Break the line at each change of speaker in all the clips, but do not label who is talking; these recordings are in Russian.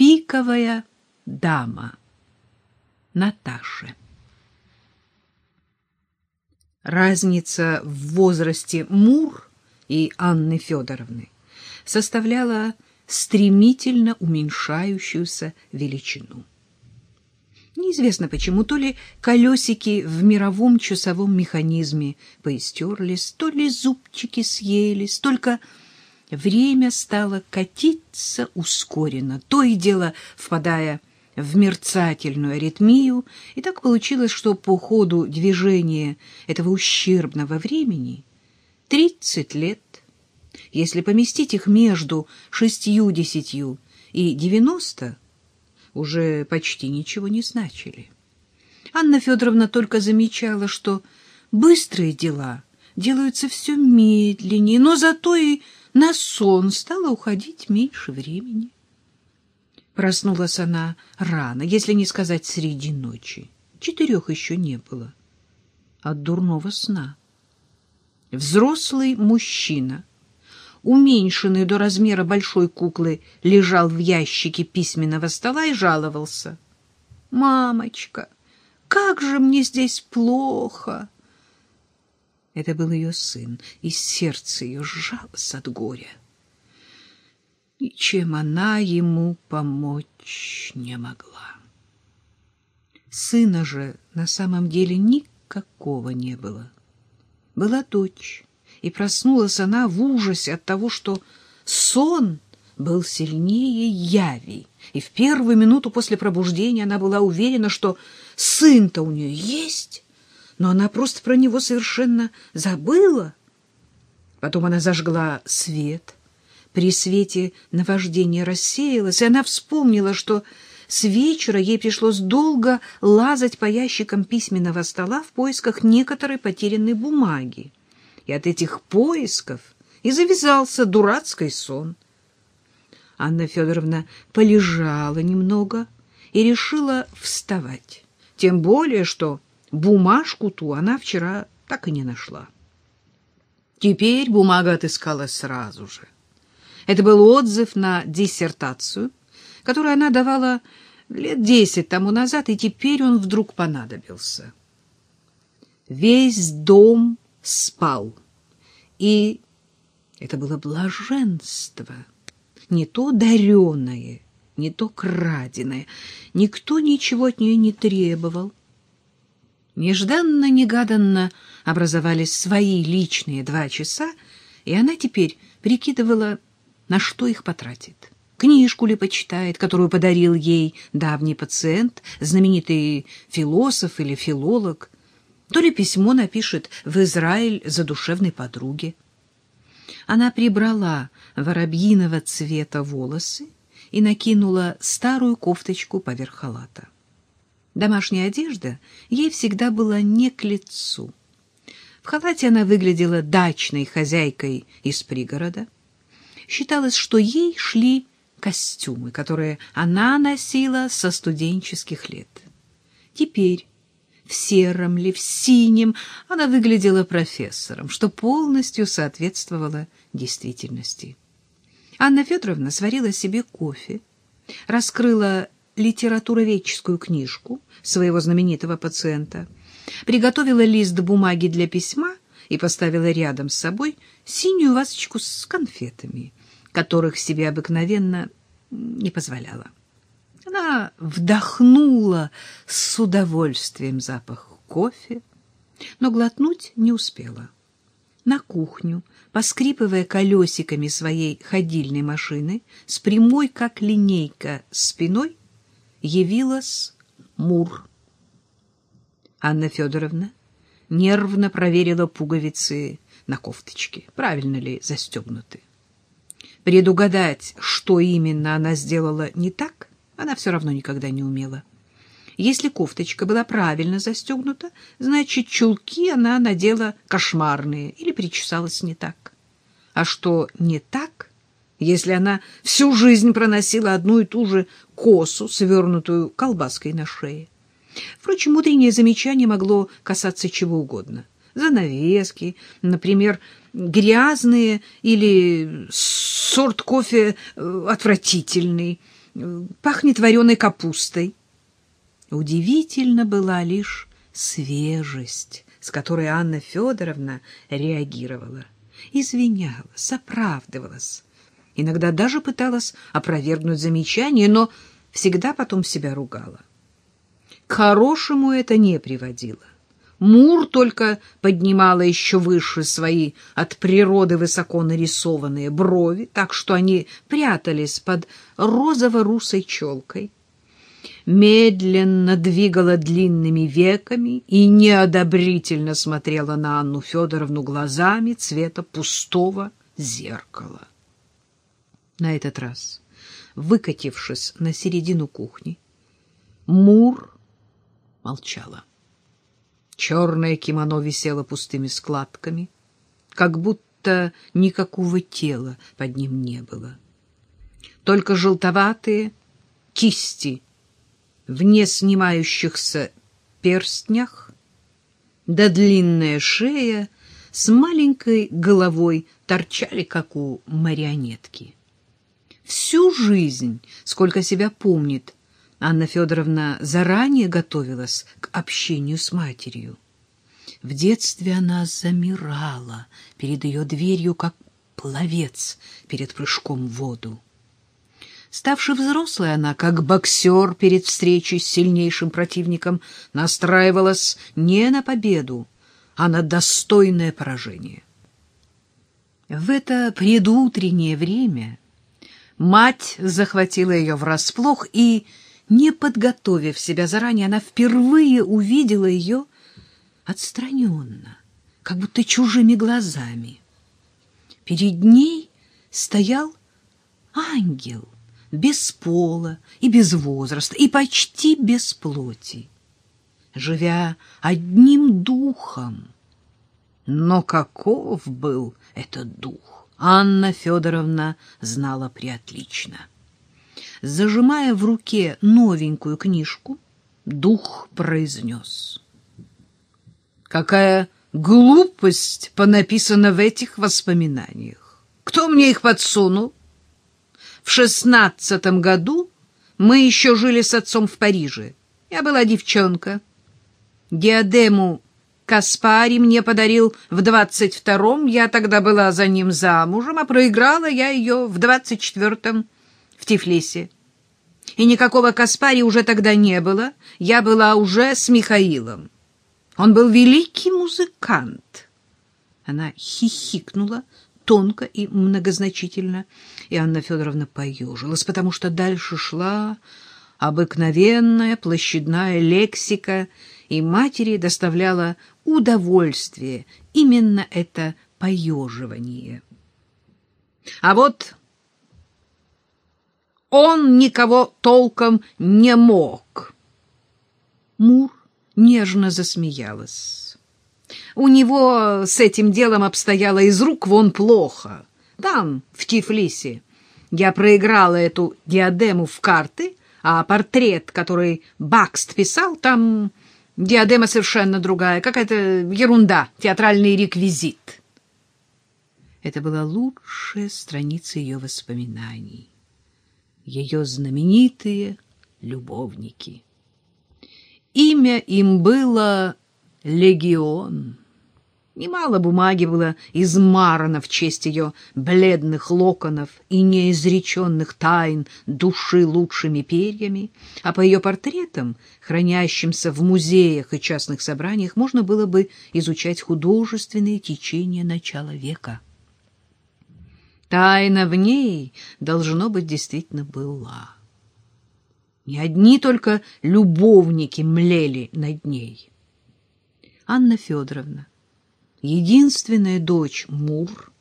Пиковая дама. Наташе. Разница в возрасте Мур и Анны Федоровны составляла стремительно уменьшающуюся величину. Неизвестно почему, то ли колесики в мировом часовом механизме поистерлись, то ли зубчики съелись, только время стало катиться ускоренно, то и дело впадая в мерцательную аритмию, и так получилось, что по ходу движения этого ущербного времени 30 лет, если поместить их между шестью-десятью и девяносто, уже почти ничего не значили. Анна Федоровна только замечала, что быстрые дела делаются все медленнее, но зато и на сон стало уходить меньше времени. Проснулась она рано, если не сказать среди ночи. Четырех еще не было. От дурного сна. Взрослый мужчина, уменьшенный до размера большой куклы, лежал в ящике письменного стола и жаловался. «Мамочка, как же мне здесь плохо!» Это был ее сын, и сердце ее сжалось от горя. И чем она ему помочь не могла. Сына же на самом деле никакого не было. Была дочь, и проснулась она в ужасе от того, что сон был сильнее яви, и в первую минуту после пробуждения она была уверена, что сын-то у нее есть, но она просто про него совершенно забыла. Потом она зажгла свет. При свете наваждение рассеялось, и она вспомнила, что с вечера ей пришлось долго лазать по ящикам письменного стола в поисках некоторой потерянной бумаги. И от этих поисков и завязался дурацкий сон. Анна Федоровна полежала немного и решила вставать. Тем более, что Бумажку ту она вчера так и не нашла. Теперь бумага отыскала сразу же. Это был отзыв на диссертацию, которую она давала лет десять тому назад, и теперь он вдруг понадобился. Весь дом спал, и это было блаженство, не то дареное, не то краденое. Никто ничего от нее не требовал, Нежданно-негаданно образовались свои личные два часа, и она теперь прикидывала, на что их потратит. Книжку ли почитает, которую подарил ей давний пациент, знаменитый философ или филолог, то ли письмо напишет в Израиль задушевной подруге. Она прибрала воробьиного цвета волосы и накинула старую кофточку поверх халата. Домашняя одежда ей всегда была не к лицу. В халате она выглядела дачной хозяйкой из пригорода. Считалось, что ей шли костюмы, которые она носила со студенческих лет. Теперь в сером ли, в синем она выглядела профессором, что полностью соответствовало действительности. Анна Федоровна сварила себе кофе, раскрыла литературоведческую книжку своего знаменитого пациента, приготовила лист бумаги для письма и поставила рядом с собой синюю вазочку с конфетами, которых себе обыкновенно не позволяла. Она вдохнула с удовольствием запах кофе, но глотнуть не успела. На кухню, поскрипывая колесиками своей ходильной машины, с прямой, как линейка, спиной, явилась Мур. Анна Федоровна нервно проверила пуговицы на кофточке, правильно ли застегнуты. Предугадать, что именно она сделала не так, она все равно никогда не умела. Если кофточка была правильно застегнута, значит, чулки она надела кошмарные или причесалась не так. А что не так, если она всю жизнь проносила одну и ту же косу, свернутую колбаской на шее. Впрочем, утреннее замечание могло касаться чего угодно. Занавески, например, грязные или сорт кофе э, отвратительный, пахнет вареной капустой. Удивительно была лишь свежесть, с которой Анна Федоровна реагировала. Извинялась, оправдывалась. Иногда даже пыталась опровергнуть замечание, но всегда потом себя ругала. К хорошему это не приводило. Мур только поднимала еще выше свои от природы высоко нарисованные брови, так что они прятались под розово-русой челкой. Медленно двигала длинными веками и неодобрительно смотрела на Анну Федоровну глазами цвета пустого зеркала. На этот раз, выкатившись на середину кухни, Мур молчала. Черное кимоно висело пустыми складками, как будто никакого тела под ним не было. Только желтоватые кисти в неснимающихся перстнях, да длинная шея с маленькой головой торчали, как у марионетки. Всю жизнь, сколько себя помнит, Анна Федоровна заранее готовилась к общению с матерью. В детстве она замирала перед ее дверью, как пловец перед прыжком в воду. Ставши взрослой, она, как боксер перед встречей с сильнейшим противником, настраивалась не на победу, а на достойное поражение. В это предутреннее время мать захватила ее врасплох и не подготовив себя заранее, она впервые увидела ее отстраненно, как будто чужими глазами. Перед ней стоял ангел, без пола и без возраста, и почти без плоти, живя одним духом. Но каков был этот дух, Анна Федоровна знала преотлично зажимая в руке новенькую книжку, дух произнес. «Какая глупость понаписана в этих воспоминаниях! Кто мне их подсунул? В шестнадцатом году мы еще жили с отцом в Париже. Я была девчонка. Диадему Каспари мне подарил в двадцать втором, я тогда была за ним замужем, а проиграла я ее в двадцать четвертом в Тифлисе. И никакого Каспари уже тогда не было, я была уже с Михаилом. Он был великий музыкант. Она хихикнула тонко и многозначительно, и Анна Федоровна поежилась, потому что дальше шла обыкновенная площадная лексика, и матери доставляла удовольствие именно это поеживание. А вот он никого толком не мог. Мур нежно засмеялась. У него с этим делом обстояло из рук вон плохо. Там, в Тифлисе, я проиграла эту диадему в карты, а портрет, который Бакст писал, там диадема совершенно другая, какая-то ерунда, театральный реквизит. Это была лучшая страница ее воспоминаний ее знаменитые любовники. Имя им было «Легион». Немало бумаги было измарано в честь ее бледных локонов и неизреченных тайн души лучшими перьями, а по ее портретам, хранящимся в музеях и частных собраниях, можно было бы изучать художественные течения начала века. Тайна в ней, должно быть, действительно была. Не одни только любовники млели над ней. Анна Федоровна, единственная дочь Мур,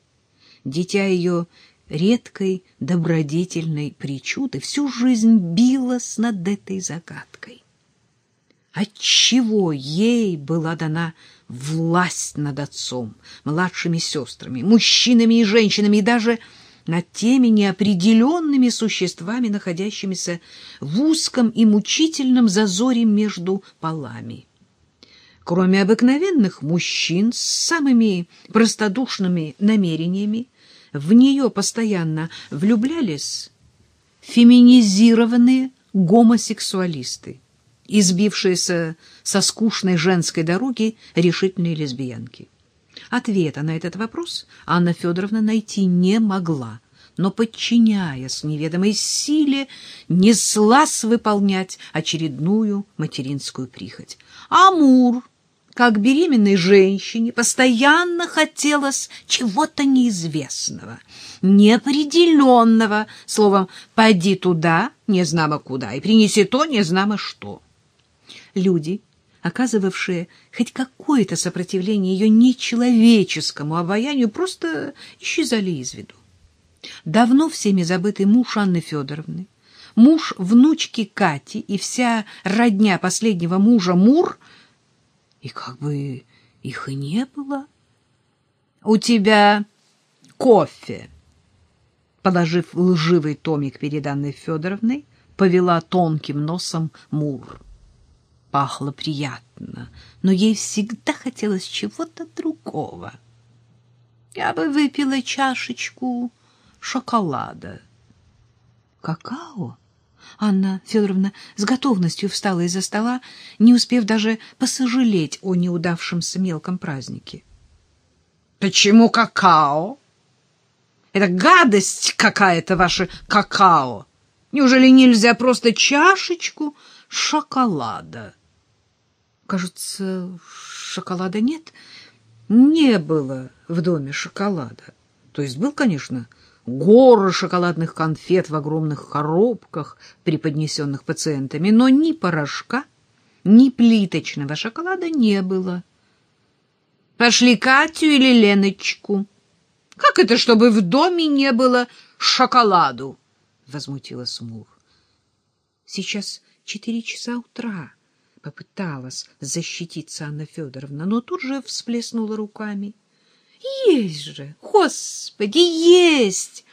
дитя ее редкой добродетельной причуды, всю жизнь билась над этой загадкой. Отчего ей была дана власть над отцом, младшими сестрами, мужчинами и женщинами, и даже над теми неопределенными существами, находящимися в узком и мучительном зазоре между полами. Кроме обыкновенных мужчин с самыми простодушными намерениями, в нее постоянно влюблялись феминизированные гомосексуалисты, избившиеся со скучной женской дороги решительные лесбиянки. Ответа на этот вопрос Анна Федоровна найти не могла, но, подчиняясь неведомой силе, неслась выполнять очередную материнскую прихоть. Амур, как беременной женщине, постоянно хотелось чего-то неизвестного, неопределенного, словом, «пойди туда, не знамо куда, и принеси то, не знамо что». Люди оказывавшие хоть какое-то сопротивление ее нечеловеческому обаянию, просто исчезали из виду. Давно всеми забытый муж Анны Федоровны, муж внучки Кати и вся родня последнего мужа Мур, и как бы их и не было. — У тебя кофе, — положив лживый томик перед Анной Федоровной, повела тонким носом Мур пахло приятно, но ей всегда хотелось чего-то другого. Я бы выпила чашечку шоколада. Какао? Анна Федоровна с готовностью встала из-за стола, не успев даже посожалеть о неудавшемся мелком празднике. Почему какао? Это гадость какая-то ваше какао. Неужели нельзя просто чашечку шоколада? Кажется, шоколада нет. Не было в доме шоколада. То есть был, конечно, горы шоколадных конфет в огромных коробках, преподнесенных пациентами, но ни порошка, ни плиточного шоколада не было. Пошли Катю или Леночку. Как это, чтобы в доме не было шоколаду? Возмутилась Мур. Сейчас четыре часа утра. Попыталась защититься Анна Федоровна, но тут же всплеснула руками. Есть же, господи, есть!